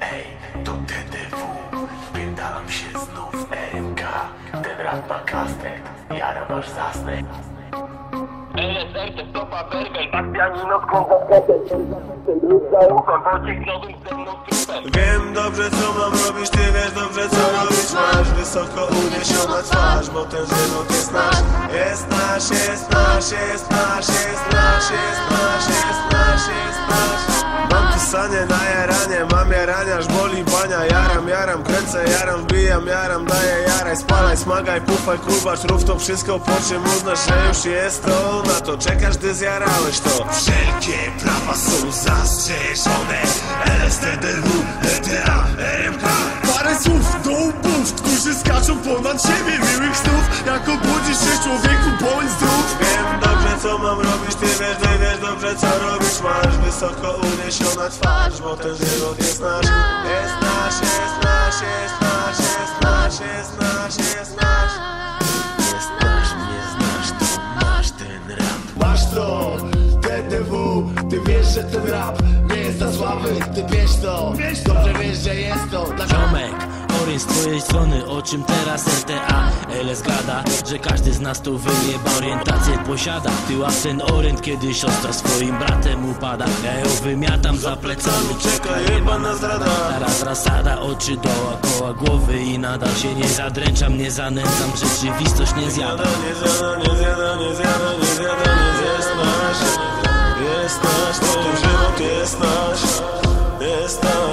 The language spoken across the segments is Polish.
Ej, to TDW, wpierdalam się znów RMK Ten rap ma kastet, jara masz zasnę LSR to stopa werbel, tak pianino trupem Wiem dobrze co mam robić, ty wiesz dobrze co robić Masz wysoko uniesiona twarz, bo ten żywot jest nasz Jest nasz, jest nasz, jest nasz, jarania, aż boli bania. Jaram, jaram, kręcę, jaram, wbijam, jaram, daję jaraj Spalaj, smagaj, pufaj, kubacz, rów to wszystko po czym uznasz, że już jest to Na to. Czekasz, gdy zjarałeś to. Wszelkie prawa są zastrzeżone. LSTDW, ETA, RMK Parę słów do łbów, którzy skaczą ponad siebie Miłych snów, jak obudzisz się człowieku, wiesz, ty wiesz dobrze co robić Masz wysoko uniesiona twarz, bo ten żywot jest nasz. Jest nasz, jest nasz, jest nasz, jest nasz, jest nasz, jest nasz. Nie znasz, nie znasz, to masz ten rap. Masz to, TDW, ty wiesz, że ten rap nie jest za słaby. Ty wiesz to, dobrze wiesz, że jest to. Dla Ziomek, orient z twojej strony, o czym teraz RTA LS gada, że każdy z nas tu wyjeba orientację posiada Ty ten orient, kiedy siostra swoim bratem upada. Ja ją wymiatam za plecami, Czeka jebana zdrada Teraz rasada, oczy dookoła głowy i nadal się nie zadręczam, nie zanęcam, rzeczywistość nie zjada. Nie zjada, nie zjada, nie zjada, nie zjada, nie jest nasz Jest nasz, ten żywot jest nasz. Jest nasz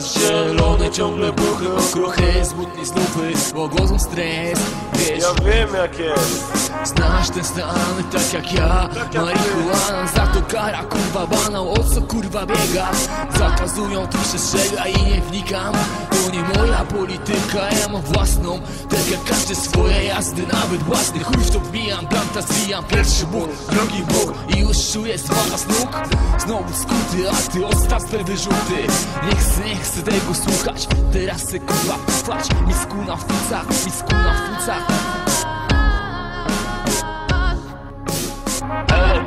Gaz zielony, ciągle buchy, okruchy, smutni znupy, bo głodzą stres Wiesz, Ja wiem jak jest. Znasz ten stan tak jak ja Marihuana, za kara, kurwa banał, o co kurwa biega Zakazują, tu przestrzega i nie wnikam. To nie moja polityka, ja mam własną. Tak jak każdy swoje jazdy, nawet własny Chuj to wbijam, planta zwijam, pierwszy Bóg, drugi Bóg I już czuję zwala z nóg. Znowu skuty, a ty odstaw te wyrzuty. Nie chcę, nie chcę tego słuchać. Teraz se kurwa pufać Misku na fucach, misku na fucach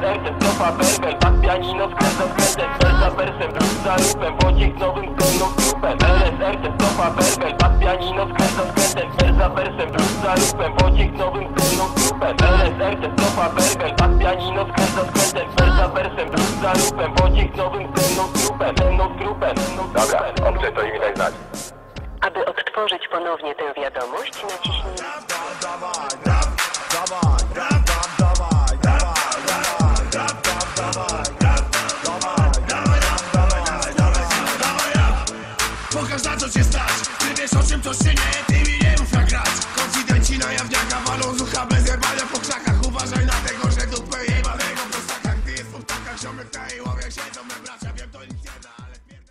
To stopa werbel, tak pianino skręca skrętem Wers za wersem, lub za lupem, Wojciech nowym ze mną trupem LSR to stopa werbel, tak pianino skręca skrętem Wers za wersem, lub za lupem, Wojciech nowym ze mną trupem LSR to stopa werbel, tak pianino skręca skrętem Wers za wersem, za lupem, Wojciech nowym mną trupem, Pokaż na co cię stać Ty wiesz o czym to się nie